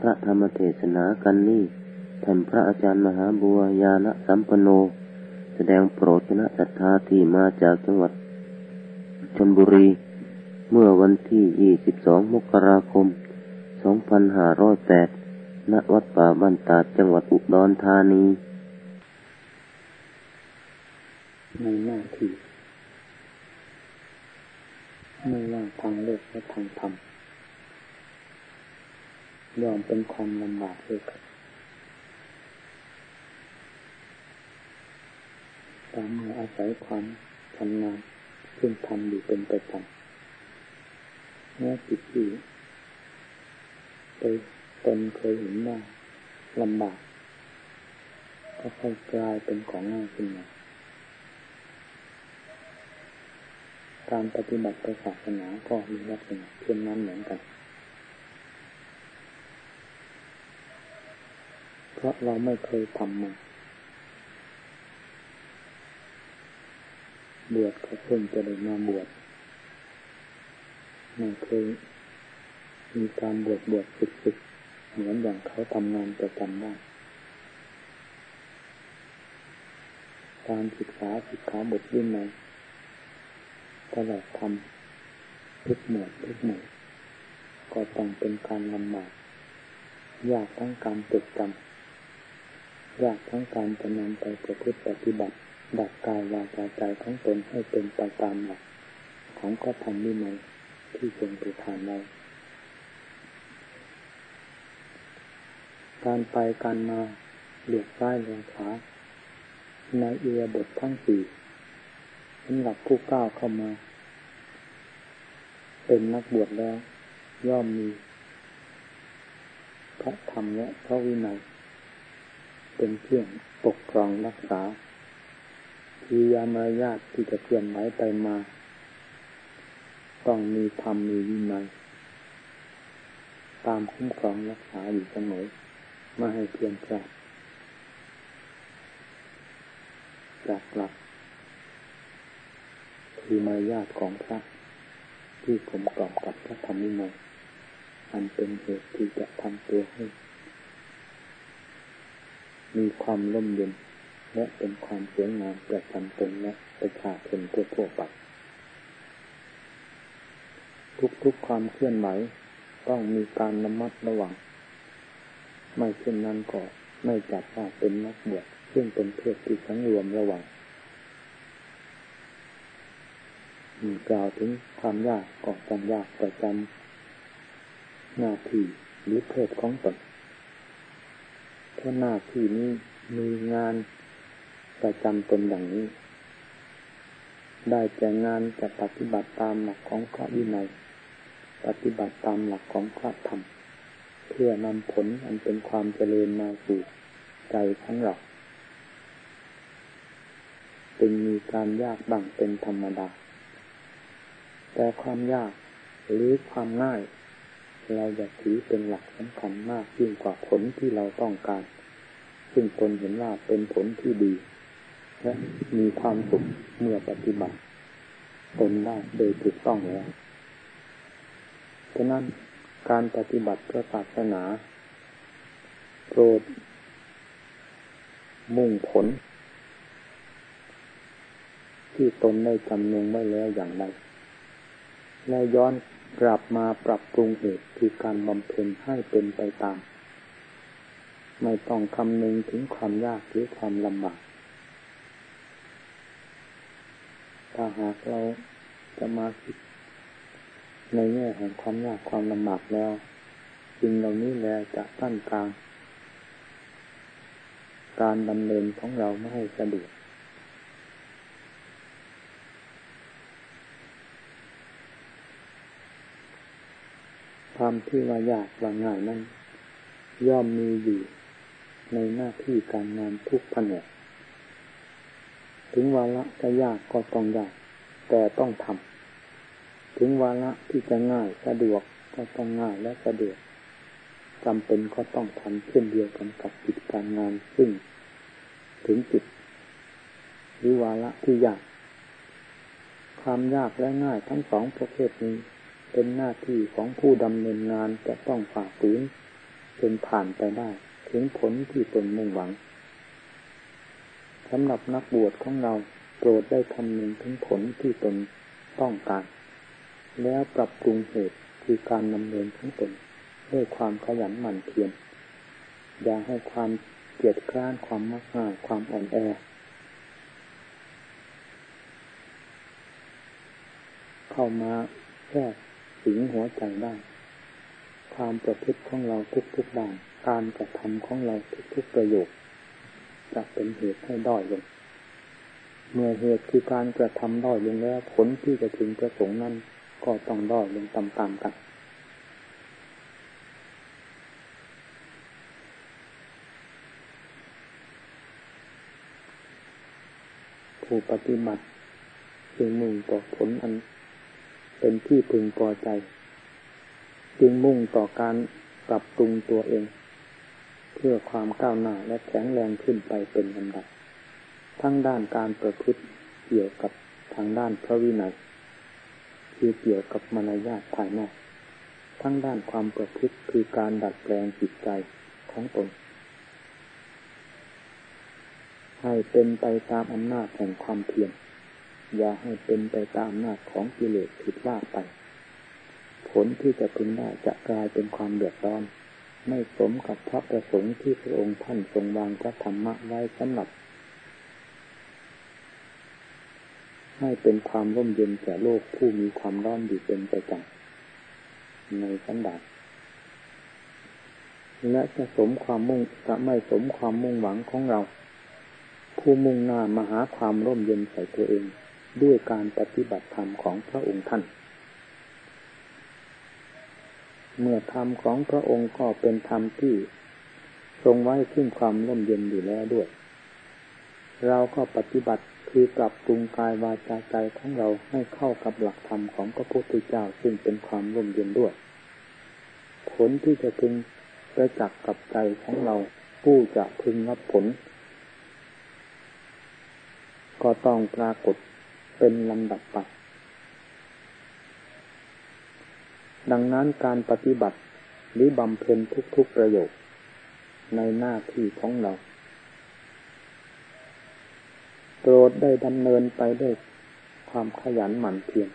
พระธรรมเทศนากันนี้ท่านพระอาจารย์มหาบัวยาณสัมปโน แสดงโปรดคณะศรัทธาที่มาจากจังหวัดชนบุรี เมื่อวันที่ 22 มกราคม 2508 ณ วัดป่าบ้านตาดจังหวัดอุดรธานี ในหน้าที่ไม่ว่าทางโลกและทางธรรม ยอมเป็นความลำบากเลยครับตามมาอาศัยความชำนาญซึ่งทำอยู่เป็นประจำเมื่อจิตที่ไปตนเคยเห็นว่าลำบากก็ค่อยกลายเป็นของง่ายขึ้นมาการปฏิบัติศาสนาก็มีลักษณะเช่นนั้นเหมือนกัน เพ ราะเราไม่เคยทำมาบวชก็เพิ่งจะได้มาบวชไม่เคยมีการบวชบวชฝึกฝึกเหมือนอย่างเขาทำงานประจำได้การศึกษาศึกษาบทวินัยตลอดทำทุกหมวดทุกหมวดก็ต้องเป็นการลำบากยากทั้งการจดจำ ยากทั้งการจะนำไปประพฤติปฏิบัติ ดักกายวาจาใจของตนให้เป็นไปตามหลักของข้อธรรมนิมัยที่ทรงประทานไว้การไปการมาเหลียกซ้ายเหลียขวาในเอียบททั้งสี่สำหรับผู้ก้าวเข้ามา เป็นนักบวชแล้ว ย่อมมี พระธรรมและพระวินัย เป็นเครื่องปกครองรักษาทียามารยาทที่จะเคลื่อนไหวไปมา ต้องมีธรรมมีวินัยตามคุ้มครองรักษาอยู่เสมอไม่ให้เพียนพลาดจากหลักคือมารยาทของพระที่ผมกรอบกับพระธรรมนิมัยอันเป็นเหตุที่จะทำตัวให้ มีความร่มเย็นและเป็นความสวยงามประจำตนและประชาชนทั่วๆไปทุกๆความเคลื่อนไหวต้องมีการระมัดระวัง ไม่เช่นนั้นก็ไม่จัดว่าเป็นนักบวชซึ่งเป็นเพศที่สังรวมระวังกล่าวถึงความยากก็จำยากประจำหน้าที่หรือเพศของตน ถ้าหน้าที่นี้มีงานประจำตนอย่างนี้ ได้แก่งานจะปฏิบัติตามหลักของพระวินัย ปฏิบัติตามหลักของพระธรรม เพื่อนำผลอันเป็นความเจริญมาสู่ใจของเราจึงมีการยากบ้างเป็นธรรมดา แต่ความยากหรือความง่าย เราอยากถือเป็นหลักสำคัญมากยิ่งกว่าผลที่เราต้องการ ซึ่งตนเห็นว่าเป็นผลที่ดี และมีความสุขเมื่อปฏิบัติตนได้โดยถูกต้องแล้วฉะนั้นการปฏิบัติเพื่อศาสนา โปรด มุ่งผล ที่ตนได้จำนงไว้แล้วอย่างใดและย้อน กลับมาปรับปรุงเหตุคือการบำเพ็ญให้เป็นไปตาม ไม่ต้องคำนึงถึงความยากหรือความลำบาก ถ้าหากเราจะมาคิด ในแง่แห่งความยากความลำบากแล้วสิ่งเหล่านี้แหละจะตั้นกลาง การดำเนินของเราไม่ให้สะดวก ความที่ว่ายากว่าง่ายนั้น ย่อมมีอยู่ในหน้าที่การงานทุกแผนกถึงวาระจะยากก็ต้องยาก แต่ต้องทำถึงวาระที่จะง่ายสะดวกก็ต้องง่ายและสะดวกจำเป็นก็ต้องทำเช่นเดียวกันกับกิจการงานซึ่ง ถึงจิตหรือวาระที่ยาก ความยากและง่ายทั้งสองประเภทนี้ เป็นหน้าที่ของผู้ดำเนินงานจะต้องฝ่าฝืนจนผ่านไปได้ ถึงผลที่ตนมุ่งหวังสำหรับนักบวชของเราโปรดได้คำนึงถึงผลที่ตนต้องการ แล้วปรับปรุงเหตุคือการนำเนินของตนด้วยความขยันหมั่นเพียรอย่าให้ความเกียดคร้านความมักง่ายความอ่อนแอเข้ามาแทรก สิงหัวใจได้ ความประพฤติของเราทุกๆด้านการกระทำของเราทุกๆประโยคจะเป็นเหตุให้ด้อยลง เมื่อเหตุคือการกระทำด้อยลงแล้วผลที่จะถึงประสงค์นั้นก็ต้องด้อยลงตามๆกัน ผู้ปฏิบัติจึงมุ่งต่อผลอัน เป็นที่พึงพอใจ จึงมุ่งต่อการปรับปรุงตัวเอง เพื่อความก้าวหน้าและแข็งแรงขึ้นไปเป็นลำดับ ทั้งด้านการประพฤติเกี่ยวกับทางด้านพระวินัยคือเกี่ยวกับมารยาทภายนอก ทั้งด้านความประพฤติคือการดัดแปลงจิตใจของตน ให้เป็นไปตามอำนาจแห่งความเพียร อย่าให้เป็นไปตามอำนาของกิเลสผิดว่าไป ผลที่จะพึงได้จะกลายเป็นความเดือดร้อน ไม่สมกับพระประสงค์ที่พระองค์ท่านทรงวางพระธรรมะไว้สำหรับ ให้เป็นความร่มเย็นแก่โลกผู้มีความร้อนอยู่เป็นประจำในสันดาษและจะสมความมุ่งจะไม่สมความมุ่งหวังของเรา ผู้มุ่งหน้ามาหาความร่มเย็นใส่ตัวเอง ด้วยการปฏิบัติธรรมของพระองค์ท่าน เมื่อธรรมของพระองค์ก็เป็นธรรมที่ทรงไว้ซึ่งความร่มเย็นอยู่แล้วด้วย เราก็ปฏิบัติคือปรับปรุงกายวาจาใจของเราให้เข้ากับหลักธรรมของพระพุทธเจ้าซึ่งเป็นความร่มเย็นด้วย ผลที่จะพึงประจักษ์กับใจของเราผู้จะพึงรับผล ก็ต้องปรากฏ เป็นลำดับไป ดังนั้นการปฏิบัติหรือบำเพ็ญทุกๆประโยชน์ในหน้าที่ของเราโปรดได้ดำเนินไปด้วยความขยันหมั่นเพียร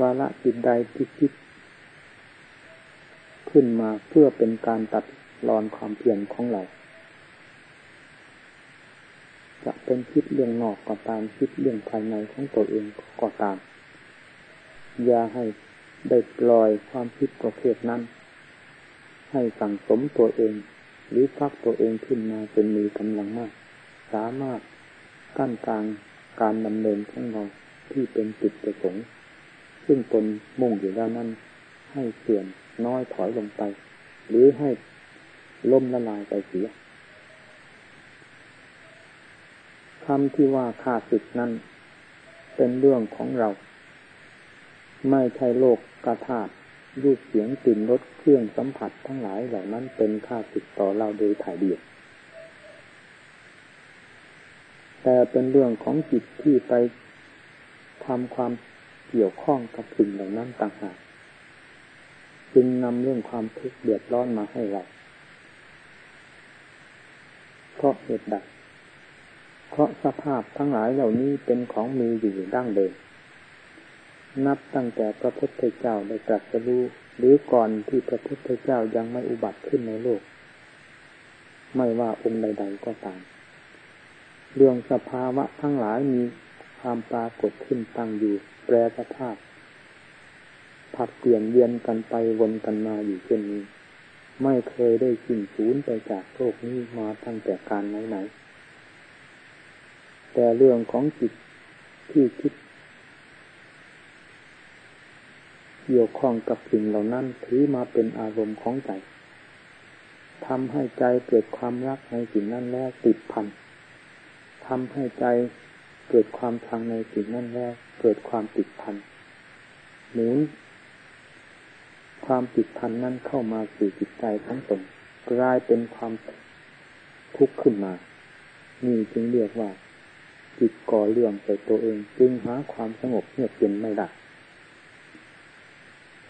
วาระจิตใดที่คิด ขึ้นมาเพื่อเป็นการตัดรอนความเพียรของเรา จะเป็นคิดเรื่องนอกก็ตามคิดเรื่องภายในของตัวเองก็ตาม อย่าให้ได้ปล่อยความคิดประเภทนั้น ให้สั่งสมตัวเอง หรือพักตัวเองขึ้นมาจนมีกำลังมาก สามารถกั้นกลางการดำเนินของเราที่เป็นจิตประสงค์ซึ่งตนมุ่งอยู่แล้วนั้น ให้เสื่อมน้อยถอยลงไป หรือให้ล่มละลายไปเสีย คำที่ว่าข้าศึกนั้น เป็นเรื่องของเรา ไม่ใช่โลกกระธาตุรูปเสียงกลิ่นรสเครื่องสัมผัสทั้งหลายเหล่านั้นเป็นค่าติดต่อเราโดยถ่ายเดียวแต่เป็นเรื่องของจิตที่ไปทำความเกี่ยวข้องกับสิ่งเหล่านั้นต่างหากจึงนำเรื่องความทุกข์เดือดร้อนมาให้เราเพราะเหตุใด เพราะสภาพทั้งหลายเหล่านี้เป็นของมีอยู่ดั้งเดิม นับตั้งแต่พระพุทธเจ้าได้ตรัสรู้หรือก่อนที่พระพุทธเจ้ายังไม่อุบัติขึ้นในโลก ไม่ว่าองค์ใด ๆก็ตามเรื่องสภาวะทั้งหลายมีความปรากฏขึ้นตั้งอยู่แปรสภาพผัดเปลี่ยนเวียนกันไปวนกันมาอยู่เช่นนี้ ไม่เคยได้สิ้นสูญไปจากโลกนี้มาตั้งแต่การไหนๆ แต่เรื่องของจิตที่คิด เกี่ยวข้องกับสิ่งเหล่านั้นถือมาเป็นอารมณ์ของใจทำให้ใจเกิดความรักในสิ่งนั้นแล้วติดพันทำให้ใจเกิดความชังในสิ่งนั้นแล้วเกิดความติดพันหมุนความติดพันนั้นเข้ามาสู่จิตใจทั้งตนกลายเป็นความทุกข์ขึ้นมา นี่จึงเรียกว่า จิตก่อเรื่องใส่ตัวเองจึงหาความสงบเงียบเย็นไม่ได้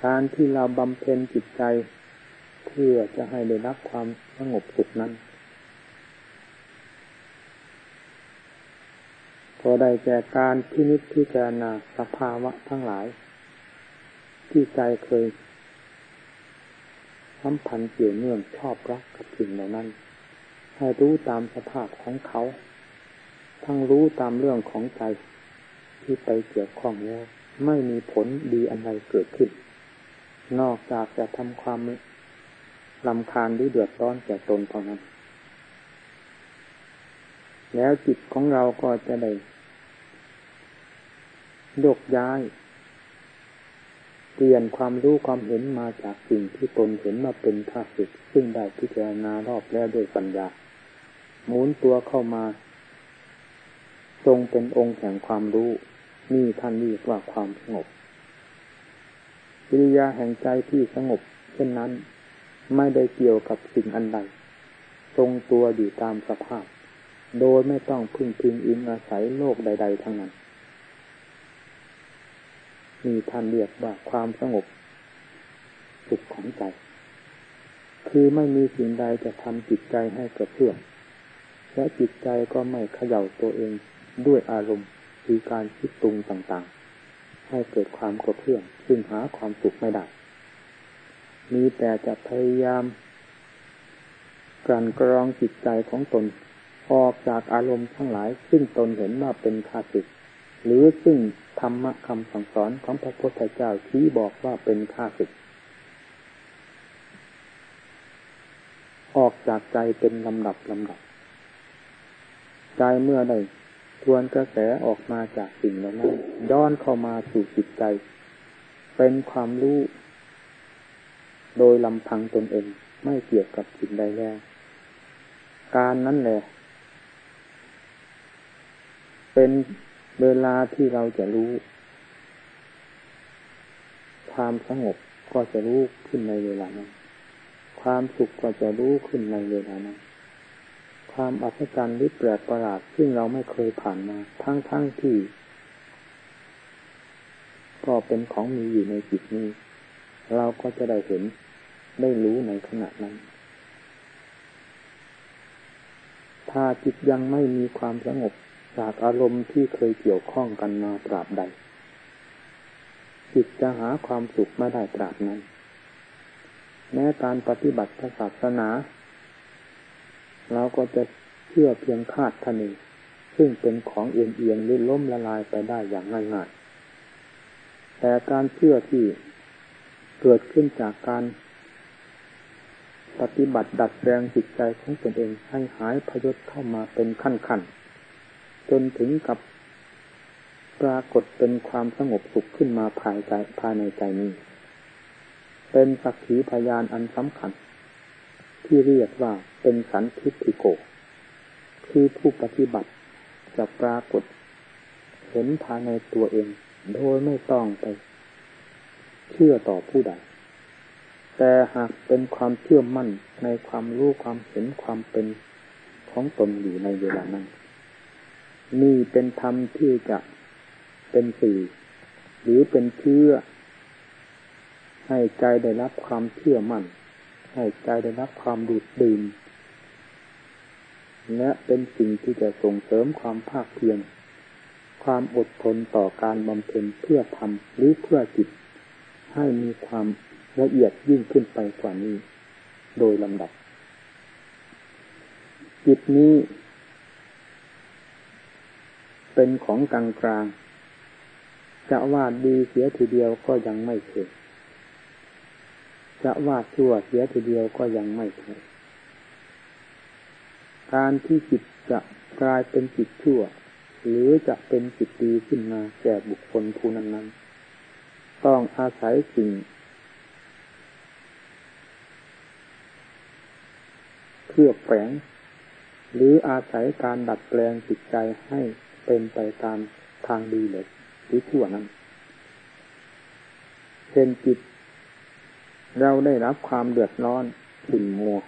การที่เราบำเพ็ญจิตใจ เพื่อจะให้ได้รับความสงบสุขนั้นพอได้แก่การพินิจพิจารณาสภาวะทั้งหลาย ที่ใจเคยสัมพันธ์เกี่ยวเนื่องชอบรักกับสิ่งเหล่านั้น ให้รู้ตามสภาพของเขา ทั้งรู้ตามเรื่องของใจที่ไปเกี่ยวข้องแล้วไม่มีผลดีอะไรเกิดขึ้น นอกจากจะทำความลำคาญหรือเดือดร้อนแก่ตนเท่านั้น แล้วจิตของเราก็จะได้ยกย้าย เปลี่ยนความรู้ความเห็นมาจากสิ่งที่ตนเห็นมาเป็นข้าศึกซึ่งได้พิจารณารอบแล้วด้วยปัญญาหมุนตัวเข้ามา ทรงเป็นองค์แห่งความรู้ นี่ท่านเรียกว่าความสงบวิริยาแห่งใจที่สงบ เช่นนั้น ไม่ได้เกี่ยวกับสิ่งอันใด ทรงตัวอยู่ตามสภาพ โดยไม่ต้องพึ่งพิงอิงอาศัยโลกใด ๆ ทั้งนั้นมีท่านเรียกว่าความสงบ สุขของใจ คือไม่มีสิ่งใดจะทำจิตใจให้กระเพื่อมและจิตใจก็ไม่เขย่าตัวเอง ด้วยอารมณ์คือการคิดตรุงต่างๆ ให้เกิดความกระเพื่อมซึ่งหาความสุขไม่ได้ มีแต่จะพยายามกลั่นกรองจิตใจของตน ออกจากอารมณ์ทั้งหลาย ซึ่งตนเห็นว่าเป็นคาสิกหรือซึ่งธรรมะคำสั่งสอนของพระพุทธเจ้าที่บอกว่าเป็นข้าศึกออกจากใจเป็นลำดับลำดับ ใจเมื่อใด ทวนกระแสออกมาจากสิ่งเหล่านั้นย้อนเข้ามาสู่จิตใจ เป็นความรู้โดยลำพังตนเองไม่เกี่ยวกับสิ่งใดแล้ว การนั้นแหละ เป็นเวลาที่เราจะรู้ ความสงบก็จะรู้ขึ้นในเวลานั้น ความสุขก็จะรู้ขึ้นในเวลานั้น ความอัศจรรย์หรือแปลกประหลาดซึ่งเราไม่เคยผ่านมา ทั้งทั้งที่ ก็เป็นของมีอยู่ในจิตนี้ เราก็จะได้เห็นได้รู้ในขณะนั้น ถ้าจิตยังไม่มีความสงบจากอารมณ์ที่เคยเกี่ยวข้องกันมาตราบใด จิตจะหาความสุขไม่ได้ตราบนั้น แม้การปฏิบัติศาสนา เราก็จะเชื่อเพียงคาดคะเนซึ่งเป็นของเอียงเอียงหรือล้มละลายไปได้อย่างง่ายๆ แต่การเชื่อที่เกิดขึ้นจากการปฏิบัติดัดแปลงจิตใจของตนเองให้หายพยศเข้ามาเป็นขั้นๆ จนถึงกับปรากฏเป็นความสงบสุขขึ้นมาภายใจภายในใจนี้ เป็นสักขีพยานอันสำคัญ ที่เรียกว่า เป็นสันทิฏฐิโก คือผู้ปฏิบัติจะปรากฏ เห็นภายในตัวเอง โดยไม่ต้องไป เชื่อต่อผู้ใด แต่หากเป็นความเชื่อมั่นในความรู้ความเห็นความเป็นของตนอยู่ในเวลานั้นนี่เป็นธรรมที่จะเป็นสื่อหรือเป็นเชื่อ ให้ใจได้รับความเชื่อมั่น ให้ใจได้รับความดูดดื่ม และเป็นสิ่งที่จะส่งเสริมความภาคเพียรความอดทนต่อการบำเพ็ญเพื่อทำหรือเพื่อจิต ให้มีความละเอียดยิ่งขึ้นไปกว่านี้ โดยลำดับ จิตนี้ เป็นของกลางกลางจะว่าดีเสียทีเดียวก็ยังไม่เถิดจะว่าชั่วเสียทีเดียวก็ยังไม่เถิด การที่จิตจะกลายเป็นจิตชั่ว หรือจะเป็นจิตดีขึ้นมาแก่บุคคลผู้นั้นนั้นต้องอาศัยสิ่งเครือบแฝงหรืออาศัยการดัดแปลงจิตใจให้เป็นไปตามทางดีหรือชั่วนั้นเช่นจิต เราได้รับความเดือดร้อนขุ่นมัว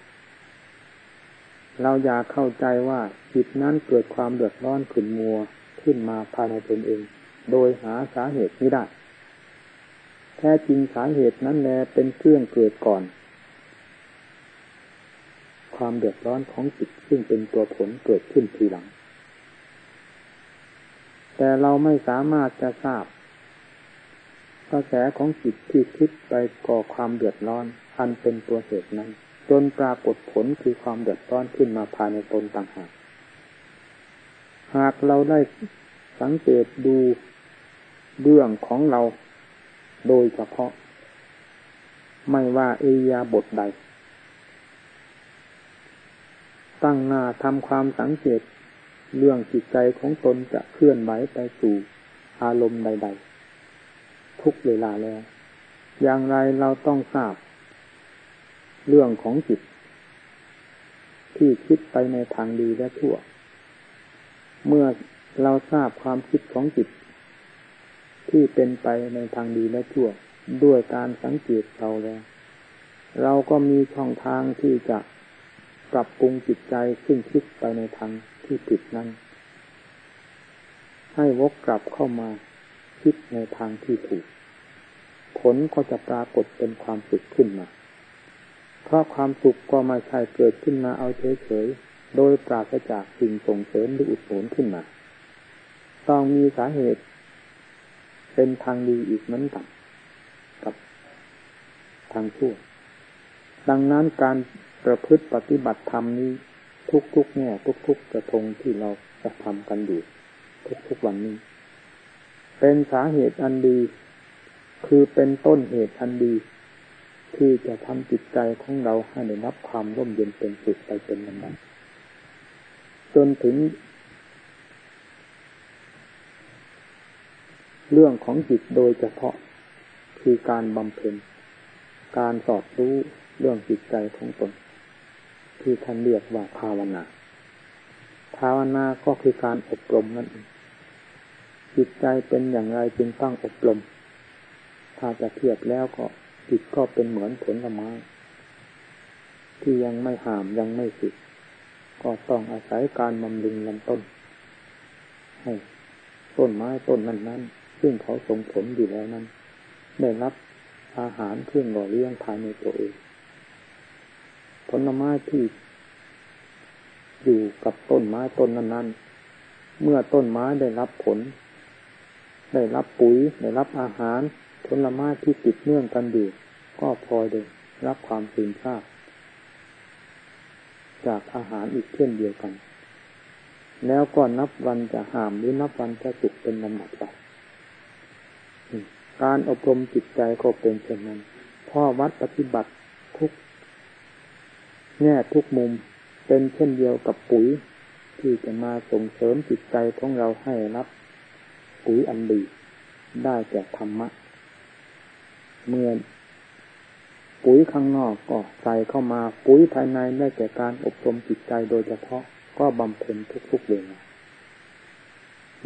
เราอยากเข้าใจว่าจิตนั้นเกิดความเดือดร้อนขุ่นมัวขึ้นมาภายในตนเอง โดยหาสาเหตุไม่ได้ แท้จริงสาเหตุนั้นแลเป็นเครื่องเกิดก่อน ความเดือดร้อนของจิตซึ่งเป็นตัวผลเกิดขึ้นทีหลัง แต่เราไม่สามารถจะทราบกระแสของจิตที่คิดไปก่อความเดือดร้อนอันเป็นตัวเหตุนั้น จนปรากฏผลคือความเดือดร้อนขึ้นมาภายในตนต่างหาก หากเราได้สังเกตดูเรื่องของเราโดยเฉพาะ ไม่ว่าเอียาบทใด ตั้งหน้าทำความสังเกต เรื่องจิตใจของตนจะเคลื่อนไหวไปสู่อารมณ์ใด ๆ ทุกเวลาแล้ว อย่างไรเราต้องทราบ เรื่องของจิต ที่คิดไปในทางดีและชั่ว เมื่อเราทราบความคิดของจิต ที่เป็นไปในทางดีและชั่ว ด้วยการสังเกตเราแล้ว เราก็มีช่องทางที่จะปรับปรุงจิตใจซึ่งคิดไปในทางที่ผิดนั้น ให้วกกลับเข้ามาคิดในทางที่ถูก ผลก็จะปรากฏเป็นความสุขขึ้นมา เพราะความสุขก็ไม่ใช่เกิดขึ้นมาเอาเฉยๆ โดยปราศจากสิ่งส่งเสริมหรืออุดหนุนขึ้นมา ต้องมีสาเหตุ เป็นทางดีอีกเหมือนกันกับทางชั่ว ดังนั้นการประพฤติปฏิบัติธรรมนี้ทุกๆแง่ทุกๆกระทงที่เราจะทำกันอยู่ทุกๆวันนี้ เป็นสาเหตุอันดี คือเป็นต้นเหตุอันดี ที่จะทำจิตใจของเราให้ได้รับความร่มเย็นเป็นสุขไปเป็นลำดับจนถึง เรื่องของจิตโดยเฉพาะ คือการบำเพ็ญการสอดรู้เรื่องจิตใจของตน ที่ท่านเรียกว่าภาวนาภาวนาก็คือการอบรมนั่นเองจิตใจเป็นอย่างไรจึงต้องอบรม ถ้าจะเทียบแล้วก็ จิตก็เป็นเหมือนผลไม้ ที่ยังไม่หามยังไม่สิก็ต้องอาศัยการบำรุงลำต้น ให้ต้นไม้ต้นนั้นนั้นซึ่งเขาส่งผลอยู่แล้วนั้น ได้รับอาหารเครื่องหล่อเลี้ยงภายในตัวเอง ผลไม้ที่อยู่กับต้นไม้ต้นนั้น ๆ เมื่อต้นไม้ได้รับผล ได้รับปุ๋ย ได้รับอาหาร ผลไม้ที่ติดเนื่องกันอยู่ก็พอได้รับความซึมซาบจากอาหารอีกเช่นเดียวกัน แล้วก็นับวันจะหามหรือนับวันจะสุกเป็นลำดับไปการอบรมจิตใจก็เป็นเช่นนั้นพ่อวัดปฏิบัติทุกแง่ทุกมุมเป็นเช่นเดียวกับปุ๋ย ที่จะมาส่งเสริมจิตใจของเราให้รับ ปุ๋ยอันดีได้แก่ธรรมะ เมื่อปุ๋ยข้างนอกก็ใส่เข้ามาปุ๋ยภายในได้แก่การอบรมจิตใจโดยเฉพาะก็บำเพ็ญทุกๆเวลา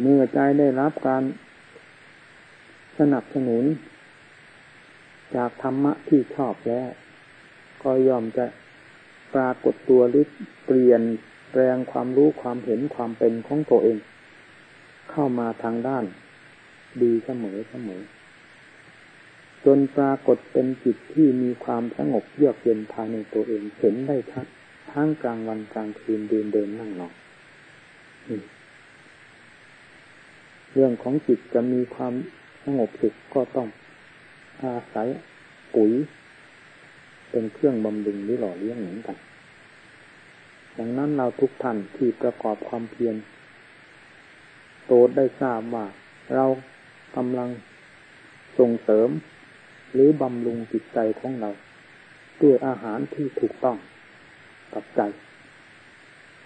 เมื่อใจได้รับการสนับสนุน จากธรรมะที่ชอบแล้ว ก็ยอมจะปรากฏตัวหรือเปลี่ยนแปลงความรู้ความเห็นความเป็นของตัวเอง เข้ามาทางด้านดีเสมอเสมอ จนปรากฏเป็นจิตที่มีความสงบเยือกเย็นภายในตัวเองเห็นได้ชัดทั้งกลางวันกลางคืนเดินเดินนั่งนอนเรื่องของจิตจะมีความสงบสุขก็ต้องอาศัยปุ๋ย เป็นเครื่องบำรุงหรือหล่อเลี้ยงเหมือนกันดังนั้นเราทุกท่านที่ประกอบความเพียรโตได้ทราบว่าเรากำลังส่งเสริม หรือบำรุงจิตใจของเรา ด้วยอาหารที่ถูกต้องกับใจ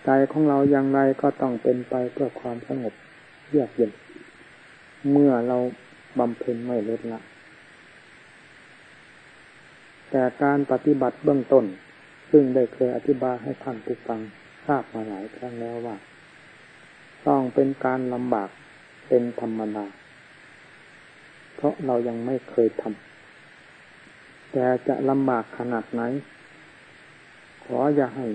ใจของเราอย่างไรก็ต้องเป็นไปเพื่อความสงบเยือกเย็น เมื่อเราบำเพ็ญไม่ลดละ แต่การปฏิบัติเบื้องต้น ซึ่งได้เคยอธิบายให้ท่านผู้ฟังทราบมาหลายครั้งแล้วว่า ต้องเป็นการลำบากเป็นธรรมดาเพราะเรายังไม่เคยทำ แต่จะลำบากขนาดไหน ขออย่าให้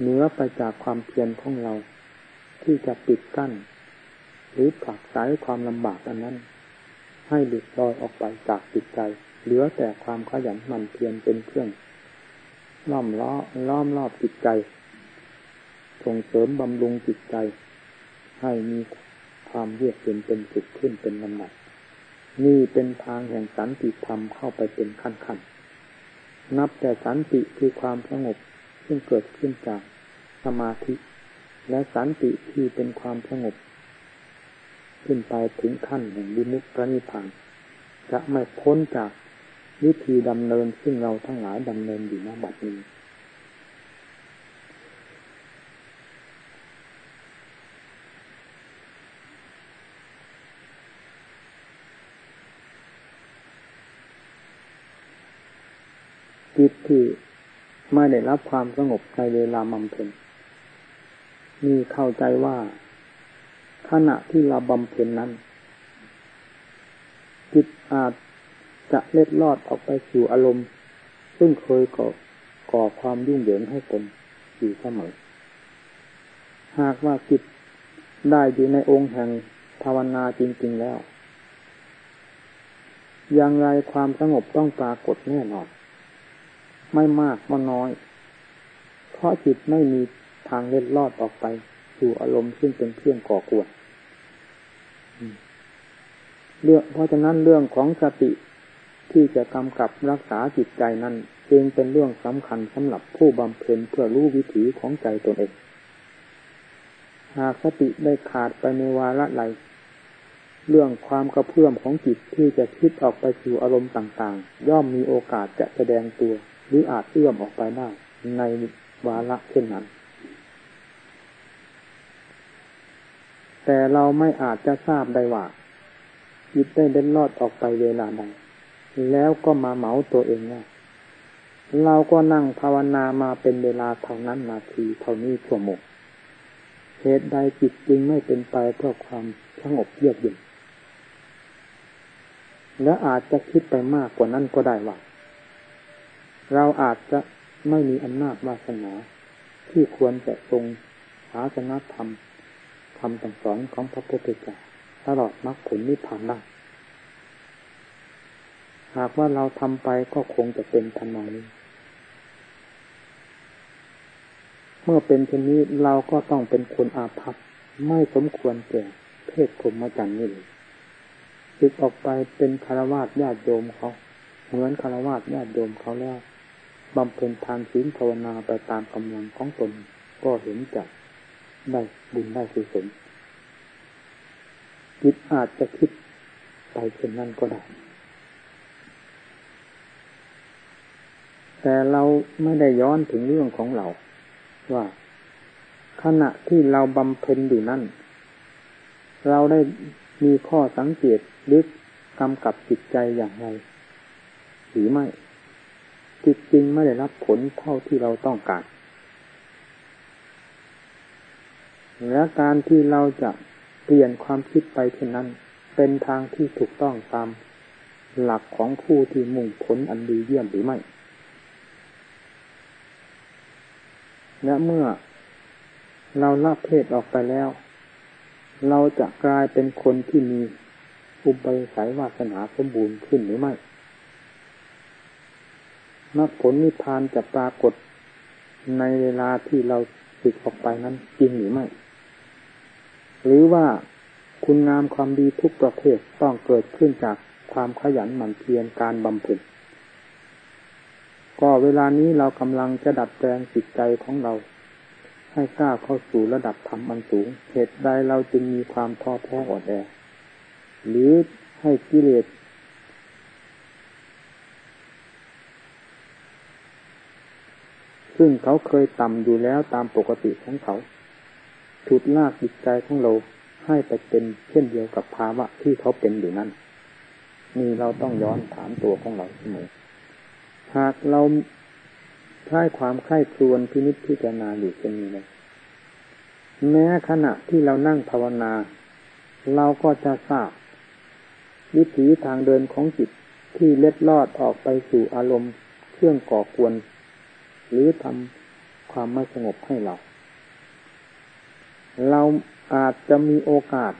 เหนือไปจากความเพียรของเรา ที่จะปิดกั้น หรือผลักไสความลำบากอันนั้น ให้หลุดลอยออกไปจากจิตใจ เหลือแต่ความขยันหมั่นเพียรเป็นเครื่องล้อมล้อล้อมรอบจิตใจ ส่งเสริมบำรุงจิตใจ ให้มีความเยือกเย็นเป็นสุดขึ้นเป็นลำดับ นี่เป็นทางแห่งสันติธรรมเข้าไปเป็นขั้นขั้นนับแต่สันติคือความสงบซึ่งเกิดขึ้นจากสมาธิ และสันติที่เป็นความสงบ ขึ้นไปถึงขั้นแห่งวิมุตตินิพพาน จะไม่พ้นจากวิธีดำเนินซึ่งเราทั้งหลายดำเนินอยู่ณบัดนี้ ที่ไม่ได้รับความสงบในเวลาบำเพ็ญมีเข้าใจว่า ขณะที่เราบำเพ็ญนั้น จิตอาจจะเล็ดลอดออกไปสู่อารมณ์ ซึ่งเคยก่อก่อความยุ่งเหยิงให้ตนอยู่เสมอ หากว่าจิตได้อยู่ในองค์แห่งภาวนาจริง ๆ แล้ว อย่างไรความสงบต้องปรากฏแน่นอน ไม่มากก็น้อย เพราะจิตไม่มีทางเล็ดลอดออกไป สู่อารมณ์ซึ่งเป็นเครื่องก่อกวนเรื่องเพราะฉะนั้นเรื่องของสติที่จะกำกับรักษาจิตใจนั้นจึงเป็นเรื่องสำคัญสำหรับผู้บำเพ็ญเพื่อรู้วิถีของใจตนเอง หากสติได้ขาดไปในวาระใดเรื่องความกระเพื่อมของจิตที่จะคิดออกไปสู่อารมณ์ต่างๆ ย่อมมีโอกาสจะแสดงตัว หรืออาจเอื้อมออกไปได้ในวาระเช่นนั้น แต่เราไม่อาจจะทราบได้ว่าจิตได้เด่นลอดออกไปเวลาใดแล้วก็มาเหมาตัวเองว่าเราก็นั่งภาวนามาเป็นเวลาเท่านั้นนาทีเท่านี้ชั่วโมงเหตุใดจิตจึงไม่เป็นไปเพื่อความสงบเยือกเย็นและอาจจะคิดไปมากกว่านั้นก็ได้ว่า เราอาจจะไม่มีอำนาจวาสนาที่ควรจะทรงศาสนธรรมคำสั่งสอนของพระพุทธเจ้าตลอดมรรคผลนิพพานได้หากว่าเราทำไปก็คงจะเป็นทำนองนี้ เมื่อเป็นเช่นนี้เราก็ต้องเป็นคนอาภัพไม่สมควรแก่เพศพรหมจรรย์นี่เลยจึกออกไปเป็นคารวาสญาติโยมเขา เหมือนคารวาสญาติโยมเขาแล้ว บำเพ็ญทานศีลภาวนาไปตามกำลังของตนก็เห็นจะได้บุญได้สุศลจิตอาจจะคิดไปเช่นนั้นก็ได้ แต่เราไม่ได้ย้อนถึงเรื่องของเรา ว่า ขณะที่เราบำเพ็ญอยู่นั่น เราได้มีข้อสังเกตหรือกำกับจิตใจอย่างไรหรือไม่ จิตจริงไม่ได้รับผลเท่าที่เราต้องการ และการที่เราจะเปลี่ยนความคิดไปเช่นนั้น เป็นทางที่ถูกต้องตามหลักของผู้ที่มุ่งผลอันดีเยี่ยมหรือไม่ และเมื่อเราละเพศออกไปแล้ว เราจะกลายเป็นคนที่มีอุปสัยวาสนาสมบูรณ์ขึ้นหรือไม่ มรรคผลนิพพานจะปรากฏในเวลาที่เราสึกออกไปนั้นจริงหรือไม่ หรือว่าคุณงามความดีทุกประเภทต้องเกิดขึ้นจากความขยันหมั่นเพียรการบำเพ็ญก็เวลานี้เรากำลังจะดัดแปลงจิตใจของเรา ให้กล้าเข้าสู่ระดับธรรมอันสูง เหตุใดเราจึงมีความท้อแท้อ่อนแอ หรือให้กิเลส ซึ่งเขาเคยต่ำอยู่แล้วตามปกติของเขาฉุดลากจิตใจของเราให้ไปเป็นเช่นเดียวกับภาวะที่เขาเป็นอยู่นั้นนี่เราต้องย้อนถามตัวของเราเสมอหากเราใช้ความไข้ครวนพินิจพิจารณาอยู่เช่นนี้เลยแม้ขณะที่เรานั่งภาวนา เราก็จะทราบวิถีทางเดินของจิตที่เล็ดลอดออกไปสู่อารมณ์เครื่องก่อกวน หรือทำความไม่สงบให้เรา เราอาจจะมีโอกาส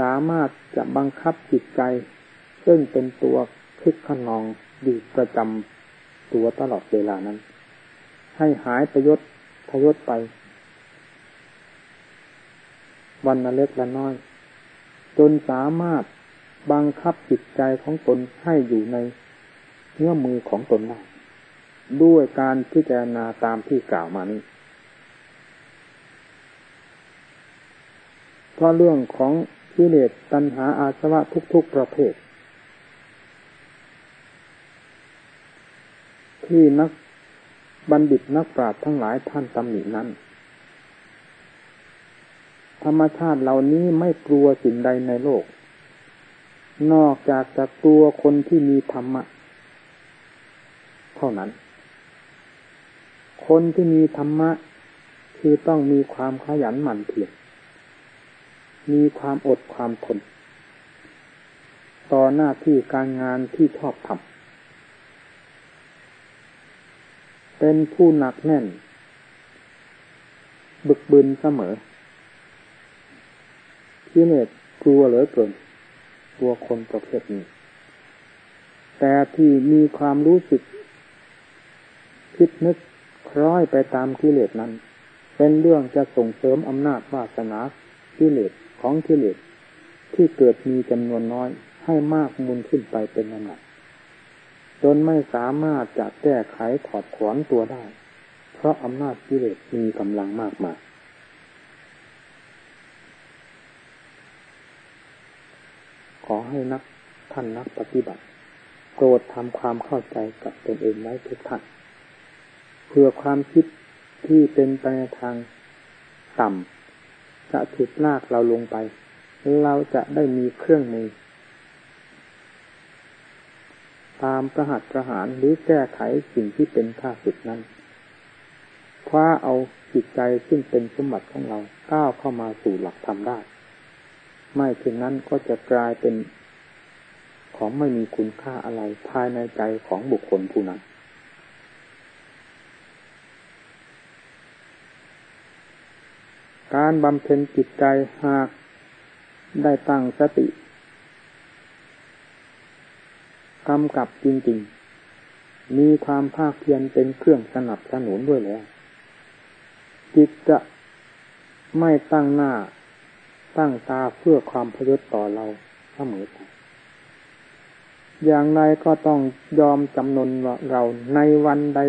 สามารถจะบังคับจิตใจ ซึ่งเป็นตัวคึกขนองอยู่ประจำตัวตลอดเวลานั้น ให้หายประยศทยศไป วันละเล็กละน้อย จนสามารถบังคับจิตใจของตนให้อยู่ในเนื้อมือของตนได้ ด้วยการพิจารณาตามที่กล่าวมานี้ เพราะเรื่องของกิเลสตัณหาอาสวะทุกๆประเภท ที่นักบัณฑิตนักปราชญ์ทั้งหลายท่านตำหนินั้น ธรรมชาติเหล่านี้ไม่กลัวสิ่งใดในโลก นอกจากจะกลัวคนที่มีธรรมะ เท่านั้น คนที่มีธรรมะ คือต้องมีความขยันหมั่นเพียรมีความอดความทน ต่อหน้าที่การงานที่ชอบทำเป็นผู้หนักแน่น บึกบึนเสมอกิเลสกลัวเหลือเกินกลัวคนประเภทนี้ แต่ที่มีความรู้สึกคิดนึก คล้อยไปตามกิเลสนั้น เป็นเรื่องจะส่งเสริมอำนาจวาสนากิเลสของกิเลสที่เกิดมีจำนวนน้อยให้มากมูลขึ้นไปเป็นลำดับจนไม่สามารถจะแก้ไขถอดถอนตัวได้ เพราะอำนาจกิเลสมีกำลังมากมายขอให้นักท่านนักปฏิบัติโปรดทำความเข้าใจกับตนเองไว้ทุกท่าน เพื่อความคิดที่เป็นไปในทางต่ำจะฉุดลากเราลงไป เราจะได้มีเครื่องมือ ตามประหัตประหารหรือแก้ไขสิ่งที่เป็นข้าศึกนั้นคว้าเอาจิตใจซึ่งเป็นสมบัติของเราก้าวเข้ามาสู่หลักธรรมได้ ไม่เช่นนั้นก็จะกลายเป็นของไม่มีคุณค่าอะไรภายในใจของบุคคลผู้นั้น การบำเพ็ญจิตใจหากได้ตั้งสติกำกับจริงๆ มีความภาคเพียรเป็นเครื่องสนับสนุนด้วยแล้ว จิตจะไม่ตั้งหน้าตั้งตาเพื่อความพยศต่อเราเสมอไปอย่างไรก็ต้องยอมจำนนเราในวันใด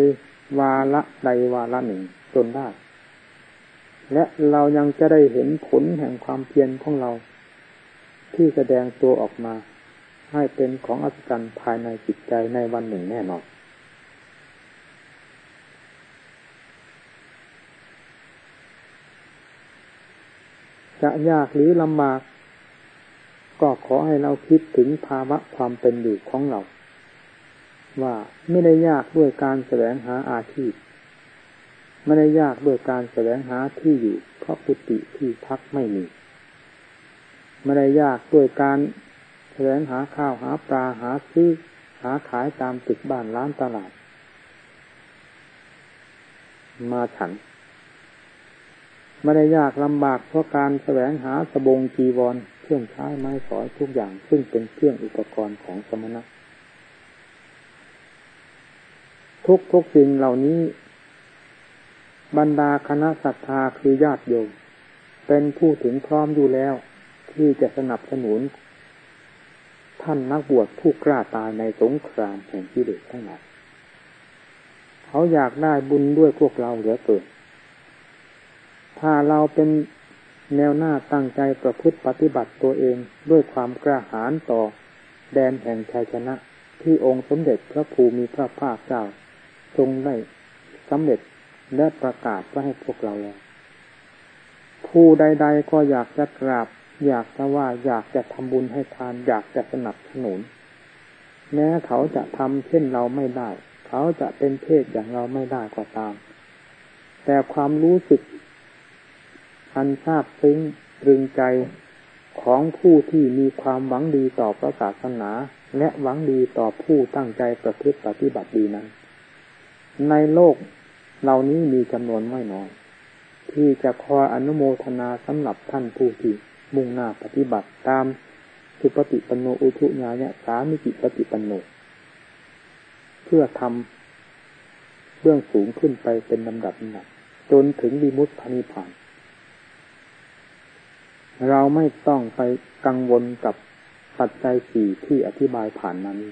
วาระใดวาระหนึ่งจนได้ และเรายังจะได้เห็นผลแห่งความเพียรของเรา ที่แสดงตัวออกมา ให้เป็นของอัศจรรย์ภายในจิตใจในวันหนึ่งแน่นอนจะยากหรือลำบาก ก็ขอให้เราคิดถึงภาวะความเป็นอยู่ของเรา ว่าไม่ได้ยากด้วยการแสวงหาอาชีพ ไม่ได้ยากด้วยการแสวงหาที่อยู่ เพราะปุติที่พักไม่มี ไม่ได้ยากด้วยการแสวงหาข้าวหาปลาหาซื้อหาขายตามตึกบ้านร้านตลาด มาฉัน ไม่ได้ยากลำบากเพราะการแสวงหาสบงจีวรเครื่องใช้ไม้สอยทุกอย่างซึ่งเป็นเครื่องอุปกรณ์ของสมณะทุกทุกสิ่งเหล่านี้ บรรดาคณะศรัทธาคือญาติโยม เป็นผู้ถึงพร้อมอยู่แล้ว ที่จะสนับสนุน ท่านนักบวชผู้กล้าตายในสงครามแห่งกิเลสทั้งหลายเขาอยากได้บุญด้วยพวกเราเหลือเกินถ้าเราเป็นแนวหน้าตั้งใจประพฤติปฏิบัติตัวเองด้วยความกล้าหาญต่อ แดนแห่งชัยชนะ ที่องค์สมเด็จพระภูมิพระภาคเจ้า ทรงได้สำเร็จ และประกาศไว้ให้พวกเราแล้ว ผู้ใด ๆ ก็อยากจะกราบ อยากจะว่าอยากจะทำบุญให้ทาน อยากจะสนับสนุน แม้เขาจะทำเช่นเราไม่ได้ เขาจะเป็นเพศอย่างเราไม่ได้ก็ตาม แต่ความรู้สึกอันทราบซึ้งตรึงใจของผู้ที่มีความหวังดีต่อพระศาสนา และหวังดีต่อผู้ตั้งใจประพฤติปฏิบัติดีนั้น ในโลก เหล่านี้มีจำนวนไม่น้อย ที่จะคอยอนุโมทนาสำหรับท่านผู้ที่มุ่งหน้าปฏิบัติตามสุปฏิปันโนอุทุญาเนสามิจิปฏิปันโน เพื่อทำเบื้องสูงขึ้นไปเป็นลำดับหนักจนถึงวิมุตตินิพพาน เราไม่ต้องไปกังวลกับปัจจัยสี่ที่อธิบายผ่านมานี้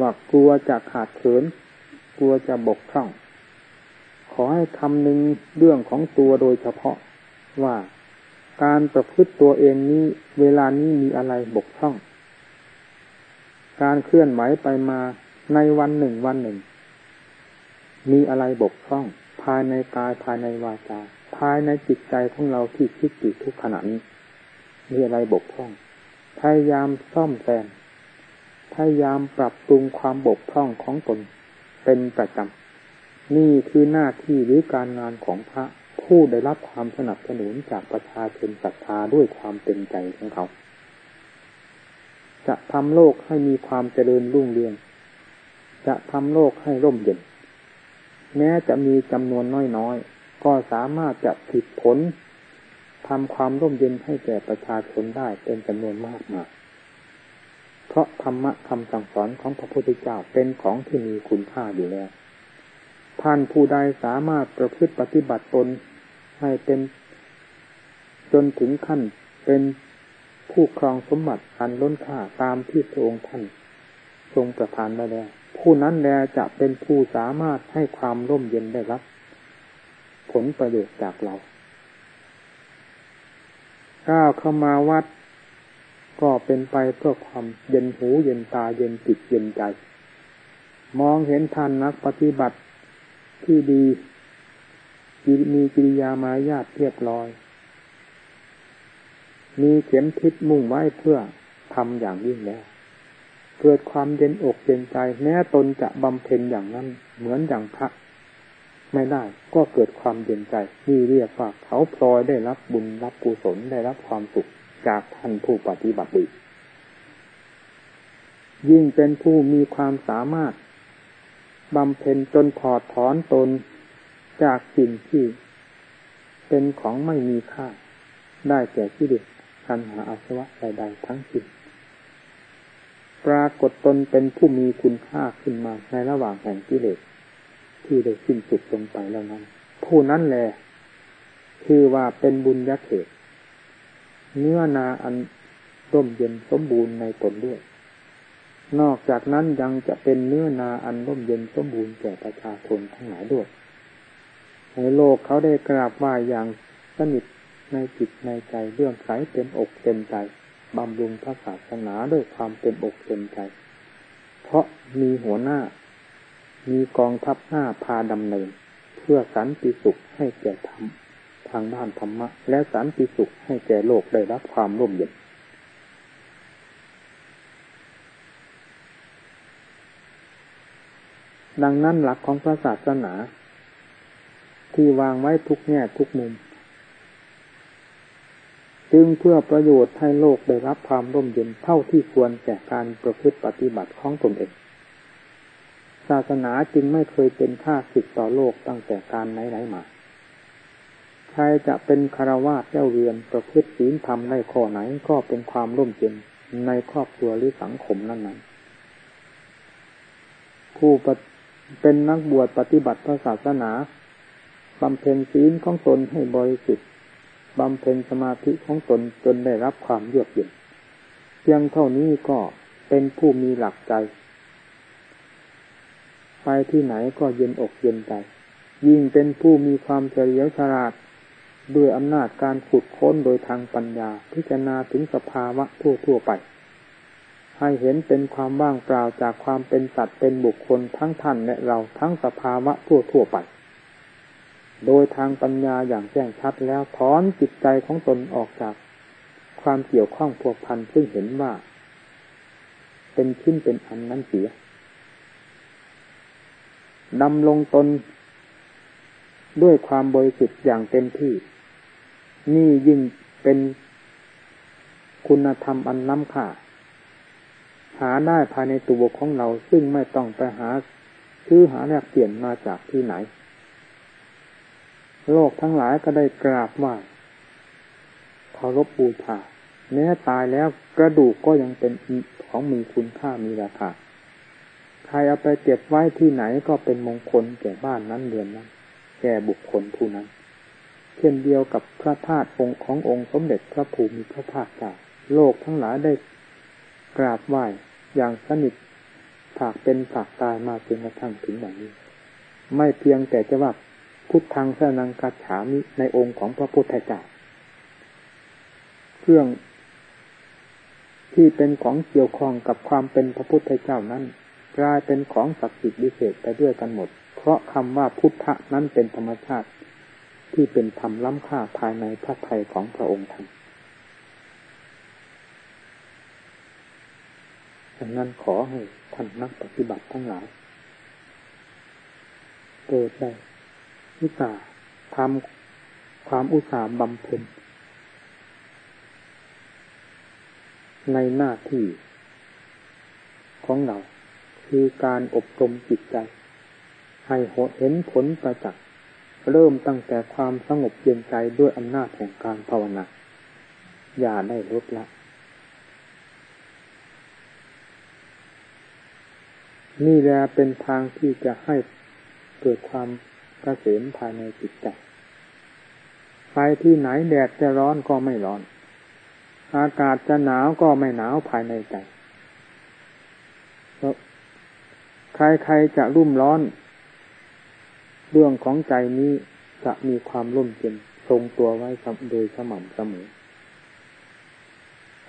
ว่ากลัวจะขาดเขิน กลัวจะบกพร่อง ขอให้คำหนึ่งเรื่องของตัวโดยเฉพาะว่าการประพฤติตัวเองนี้เวลานี้มีอะไรบกพร่อง การเคลื่อนไหวไปมาในวันหนึ่งวันหนึ่ง มีอะไรบกพร่อง ภายในกายภายในวาจา ภายในจิตใจของเราที่คิดอยู่ทุกขณะนี้ มีอะไรบกพร่อง พยายามซ่อมแซมพยายามปรับปรุงความบกพร่องของตน เป็นประจำนี่คือหน้าที่หรือการงานของพระผู้ได้รับความสนับสนุนจากประชาชนศรัทธาด้วยความเต็มใจของเขา จะทำโลกให้มีความเจริญรุ่งเรือง จะทำโลกให้ร่มเย็น แม้จะมีจำนวนน้อยๆ ก็สามารถจะผิดผลทำความร่มเย็นให้แก่ประชาชนได้เป็นจำนวนมากมาย เพราะธรรมะคำสั่งสอนของพระพุทธเจ้าเป็นของที่มีคุณค่าอยู่แล้ว ท่านผู้ใดสามารถประพฤติปฏิบัติตนให้เป็นจนถึงขั้นเป็นผู้ครองสมบัติอันล้นค่าตามที่พระองค์ท่านทรงประทานมาแล้ว ผู้นั้นแลจะเป็นผู้สามารถให้ความร่มเย็นได้รับ ผลประโยชน์จากเราก้าวเข้ามาวัด ก็เป็นไปเพื่อความเย็นหูเย็นตาเย็นจิตเย็นใจ มองเห็นท่านนักปฏิบัติที่ดีมีกิริยามายาทเรียบร้อย มีเข็มทิศมุ่งไว้เพื่อทำอย่างยิ่งแล้ว เกิดความเย็นอกเย็นใจ แม้ตนจะบำเพ็ญอย่างนั้นเหมือนอย่างพระไม่ได้ก็เกิดความเย็นใจ นี่เรียกว่าเขาพลอยได้รับบุญรับกุศลได้รับความสุข จากท่านผู้ปฏิบัติยิ่งเป็นผู้มีความสามารถบำเพ็ญจนถอดถอนตนจากสิ่งที่เป็นของไม่มีค่า ได้แก่ที่เด็กคันหาอาสวะใดๆทั้งสิ้นปรากฏตนเป็นผู้มีคุณค่าขึ้นมาในระหว่างแห่งกิเลสที่ได้สิ้นสุดลงไปแล้วนั้น ผู้นั้นแหละคือว่าเป็นบุญยักเขต เนื้อนาอันร่มเย็นสมบูรณ์ในตนด้วย นอกจากนั้นยังจะเป็นเนื้อนาอันร่มเย็นสมบูรณ์แก่ประชาชนทั้งหลายด้วยในโลกเขาได้กราบไหว้อย่างสนิทในจิตในใจเรื่องใสเต็มอกเต็มใจบำรุงพระศาสนาด้วยความเต็มอกเต็มใจ เพราะมีหัวหน้า มีกองทัพหน้าพาดำเนิน เพื่อสันติสุขให้แก่ธรรม ทางด้านธรรมะ และสันติสุขให้แก่โลกได้รับความร่มเย็นดังนั้นหลักของพระศาสนา ที่วางไว้ทุกแง่ทุกมุม จึงเพื่อประโยชน์ให้โลกได้รับความร่มเย็นเท่าที่ควรแก่การประพฤติปฏิบัติของตนเอง ศาสนาจึงไม่เคยเป็นค่าสิทต่อโลกตั้งแต่การไหนๆมา ใครจะเป็นคารวะเจ้าเรือนประพฤติศีลธรรมในข้อไหนก็เป็นความร่มเย็นในครอบครัวหรือสังคมนั้นๆผู้เป็นนักบวชปฏิบัติพระศาสนาบำเพ็ญศีลของตนให้บริสุทธิ์บำเพ็ญสมาธิของตนจนได้รับความเยือกเย็นเพียงเท่านี้ก็เป็นผู้มีหลักใจ ไปที่ไหนก็เย็นอกเย็นใจ ยิ่งเป็นผู้มีความเฉลียวฉลาด ด้วยอำนาจการขุดค้นโดยทางปัญญา พิจารณาถึงสภาวะทั่วทั่วไป ให้เห็นเป็นความว่างเปล่าจากความเป็นสัตว์เป็นบุคคลทั้งท่านและเราทั้งสภาวะทั่วทั่วไป โดยทางปัญญาอย่างแจ้งชัดแล้วถอนจิตใจของตนออกจาก ความเกี่ยวข้องพวกพันซึ่งเห็นว่า เป็นชิ้นเป็นอันนั้นเสียดำลงตนด้วยความบริสุทธิ์อย่างเต็มที่ นี่ยิ่งเป็นคุณธรรมอันล้ำค่า หาได้ภายในตัวของเราซึ่งไม่ต้องไปหาซื้อหาแลกเปลี่ยนมาจากที่ไหน โลกทั้งหลายก็ได้กราบไหว้เคารพบูชาแม้ตายแล้วกระดูกก็ยังเป็นของมีคุณค่ามีราคาใใครเอาไปเก็บไว้ที่ไหนก็เป็นมงคลแก่บ้านนั้นเรือนนั้นแก่บุคคลผู้นั้น เช่นเดียวกับพระธาตุองค์ขององค์สมเด็จพระภูมิพระภาคเจ้าโลกทั้งหลายได้กราบไหว้อย่างสนิทผากเป็นผากตายมาจนกระทั่งถึงอย่างนี้ ไม่เพียงแต่จะว่าพุทธังสนังกัจฉามิในองค์ของพระพุทธเจ้าเครื่องที่เป็นของเกี่ยวข้องกับความเป็นพระพุทธเจ้านั้น กลายเป็นของศักดิ์สิทธิ์วิเศษไปด้วยกันหมด เพราะคำว่าพุทธะนั้นเป็นธรรมชาติ ที่เป็นธรรมล้ำค่าภายในพระทัยของพระองค์ท่านดังนั้นขอให้ท่านนักปฏิบัติทั้งหลายโปรดได้อุตสาห์ทำความอุตสาห์บำเพ็ญในหน้าที่ของเรา คือการอบรมจิตใจ ให้เห็นผลประจักษ์ เริ่มตั้งแต่ความสงบเย็นใจด้วยอำนาจแห่งการภาวนาอย่าได้ลดละ นี่แหละเป็นทางที่จะให้เกิดความกระเสมภายในจิตใจไปที่ไหนแดดจะร้อนก็ไม่ร้อน อากาศจะหนาวก็ไม่หนาวภายในใจใครๆจะรุ่มร้อน เรื่องของใจนี้จะมีความร่มเย็นทรงตัวไว้โดยสม่ำเสมอ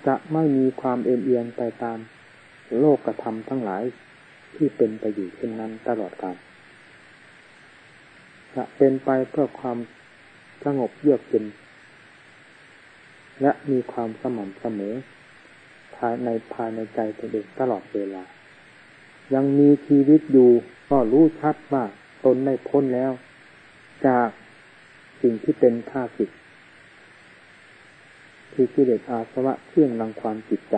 จะไม่มีความเอ็นเอียงไปตามโลกกระทำทั้งหลายที่เป็นไปอยู่เช่นนั้นตลอดกาลจะเป็นไปเพื่อความสงบเยือกเย็นและมีความสม่ำเสมอ ภายในภายในใจตัวเองตลอดเวลา ยังมีชีวิตอยู่ก็รู้ชัดว่า ตนได้พ้นแล้ว จากสิ่งที่เป็นท่าสิทธิ์ที่กิเลสอาสวะเครื่องรังความจิตใจ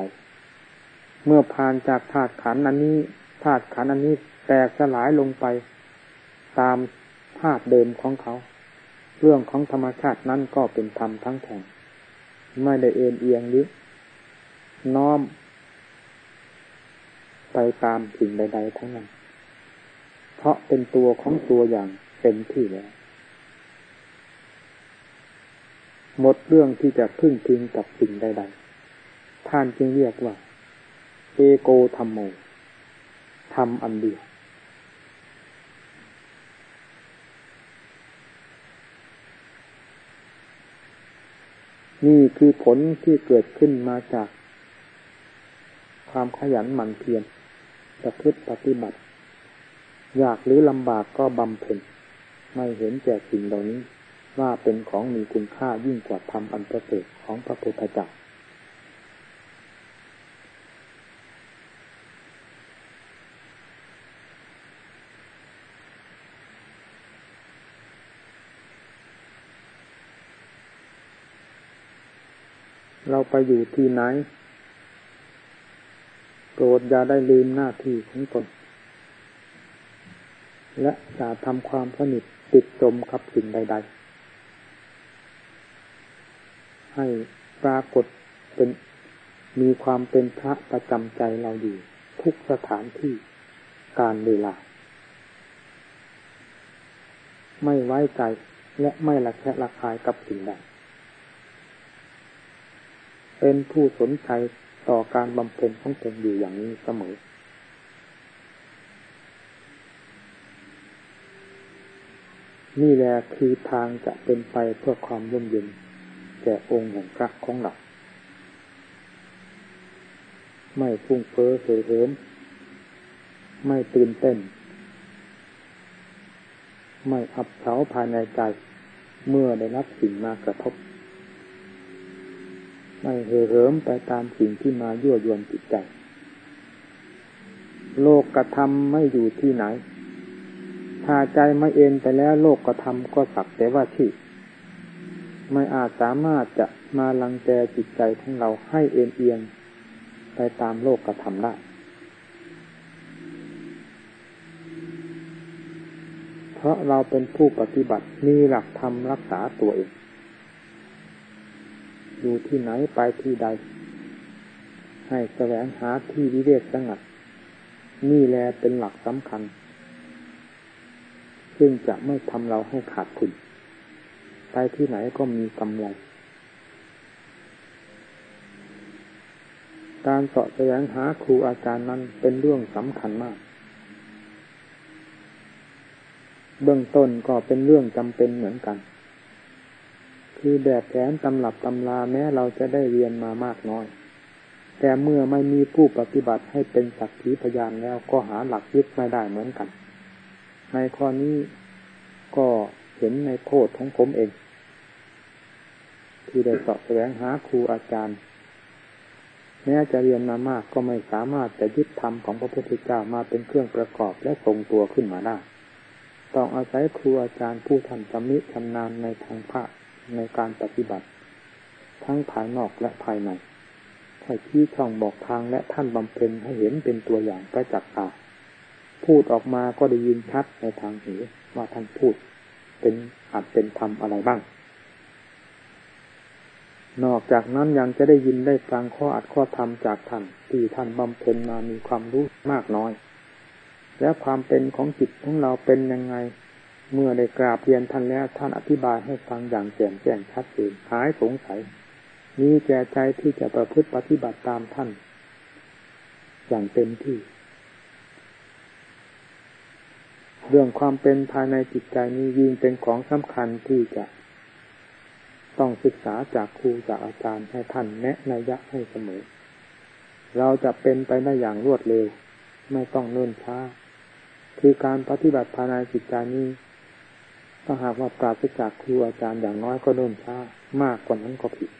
เมื่อผ่านจากธาตุขันอันนี้ธาตุขันอันนี้แตกสลายลงไป ตามธาตุเดิมของเขา เรื่องของธรรมชาตินั้นก็เป็นธรรมทั้งแท่งไม่ได้เอ็นเอียงหรือน้อม ไปตามสิ่งใด ๆ ทั้งนั้น ราะเป็นตัวของตัวอย่างเต็มที่แล้ว หมดเรื่องที่จะพึ่งพิงกับสิ่งใด ๆ ท่านจึงเรียกว่า เอโกธรรมโมทำอันเดียวนี่คือผลที่เกิดขึ้นมาจาก ความขยันหมั่นเพียรประพฤติปฏิบัติ ยากหรือลำบากก็บำเพ็ญไม่เห็นแก่สิ่งเหล่านี้ ว่าเป็นของมีคุณค่ายิ่งกว่าธรรมอันประเสริฐของพระพุทธเจ้าเราไปอยู่ที่ไหน โปรดอย่าได้ลืมหน้าที่ของตน และอย่าทำความสนิทติดจมกับสิ่งใด ๆ ให้ปรากฏเป็นมีความเป็นพระประจำใจเราอยู่ ทุกสถานที่การเวลา ไม่ไว้ใจและไม่ละแคะละคายกับสิ่งใดเป็นผู้สนใจต่อการบำเพ็ญของตนอยู่อย่างนี้เสมอ นี่แหละคือทางจะเป็นไปเพื่อความร่มเย็นแก่องค์แห่งพระของเราไม่ฟุ้งเฟ้อเสริมไม่ตื่นเต้น ไม่อับเฉาภายในใจ เมื่อได้รับสิ่งมากระทบ ไม่เห่อเหิมไปตามสิ่งที่มายั่วยวนจิตใจ โลกกระทำไม่อยู่ที่ไหน ถ้าใจไม่เอ็นไปแล้วโลกกระทำก็สักแต่ว่าที่ ไม่อาจสามารถจะมาลังแกจิตใจของเราให้เอ็นเอียงไปตามโลกกระทำได้เพราะเราเป็นผู้ปฏิบัติมีหลักธรรมรักษาตัวเอง อยู่ที่ไหนไปที่ใด ให้แสวงหาที่วิเวกสงัด นี่แลเป็นหลักสำคัญ ซึ่งจะไม่ทำเราให้ขาดทุนไปที่ไหนก็มีกำไร การเสาะแสวงหาครูอาจารย์นั้นเป็นเรื่องสำคัญมาก เบื้องต้นก็เป็นเรื่องจำเป็นเหมือนกัน คือแบบแผนตำรับตำราแม้เราจะได้เรียนมามากน้อย แต่เมื่อไม่มีผู้ปฏิบัติให้เป็นสักขีพยานแล้วก็หาหลักยึดไม่ได้เหมือนกัน ในข้อนี้ก็เห็นในโทษของผมเอง ที่ได้สอบแสวงหาครูอาจารย์ แม้จะเรียนมามากก็ไม่สามารถจะยึดธรรมของพระพุทธเจ้ามาเป็นเครื่องประกอบและทรงตัวขึ้นมาได้ต้องอาศัยครูอาจารย์ผู้ทันจำนิชำนาญในทางพระในการปฏิบัติ ทั้งภายนอกและภายในให้ชี้ช่องบอกทางและท่านบำเพ็ญให้เห็นเป็นตัวอย่างประจักษ์ตา พูดออกมาก็ได้ยินชัดในทางหูว่าท่านพูด เป็นอาจเป็นธรรมอะไรบ้าง นอกจากนั้นยังจะได้ยินได้ฟังข้ออัดข้อธรรมจากท่านที่ท่านบำเพ็ญมามีความรู้มากน้อย และความเป็นของจิตของเราเป็นยังไง เมื่อได้กราบเรียนท่านแล้วท่านอธิบายให้ฟังอย่างแจ่มแจ้งชัดเจนหายสงสัยมีแก่ใจที่จะประพฤติปฏิบัติตามท่าน อย่างเต็มที่ เรื่องความเป็นภายในจิตใจนี้ยิ่งเป็นของสำคัญที่จะต้องศึกษาจากครูจากอาจารย์ให้ท่านแนะนยะให้เสมอ เราจะเป็นไปได้อย่างรวดเร็ว ไม่ต้องเนิ่นช้า คือการปฏิบัติภายในจิตใจนี้ถ้าหากว่าปราศจากครูอาจารย์อย่างน้อยก็เนิ่นช้ามากกว่านั้นก็ผิด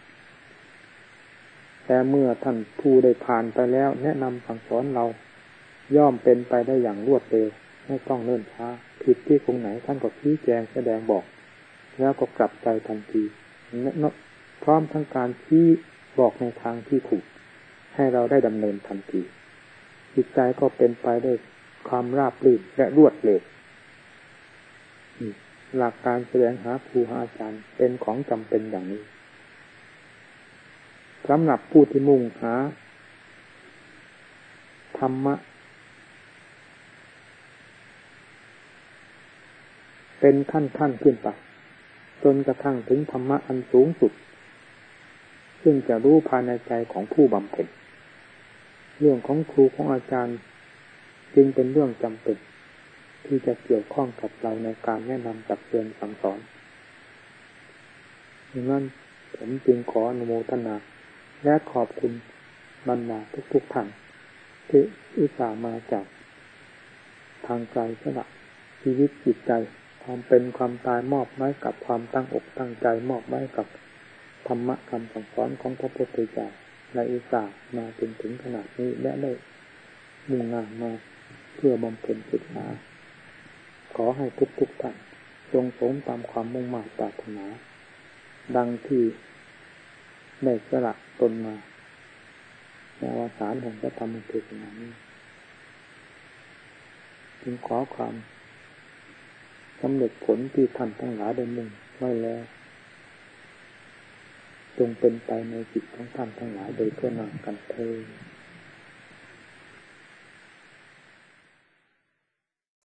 แต่เมื่อท่านผู้ได้ผ่านไปแล้ว แนะนำสั่งสอนเราย่อมเป็นไปได้อย่างรวดเร็ว ไม่ต้องเนิ่นช้า ผิดที่ตรงไหนท่านก็ชี้แจงแสดงบอก แล้วก็กลับใจทันทีพร้อมทั้งการที่บอกในทางที่ถูก ให้เราได้ดำเนินทันทีจิตใจก็เป็นไปด้วยความราบรื่นและรวดเร็วหลักการแสดงหาครูหาอาจารย์เป็นของจำเป็นอย่างนี้สำหรับผู้ที่มุ่งหาธรรมะ เป็นขั้นขั้นขึ้นไปจนกระทั่งถึงธรรมะอันสูงสุด ซึ่งจะรู้ภายในใจของผู้บำเพ็ญเรื่องของครูของอาจารย์ จึงเป็นเรื่องจำเป็น ที่จะเกี่ยวข้องกับเราในการแนะนำตักเตือนสั่งสอนดังนั้นผมจึงขออนุโมทนา และขอบคุณบรรดาทุกๆท่านที่อุตส่าห์มาจาก ทางไกลสละชีวิตจิตใจ ความเป็นความตายมอบไว้กับความตั้งอกตั้งใจมอบไว้กับธรรมะคำสั่งสอนของพระพุทธเจ้าในอิสามาจนถึงขนาดนี้และได้มุ่งงานมาเพื่อบำเพ็ญศึกษา ขอให้ทุกทุกท่านจงสมตามความมุ่งมั่นปรารถนา ดังที่ได้สละตนมาในวสารแห่งพระธรรมเทศนานี้จึงขอความ สำเร็จผลที่ท่านทั้งหลายได้มุ่งไว้แล้ว จงเป็นไปในจิตของท่านทั้งหลายโดยเพื่อนำกันเทอ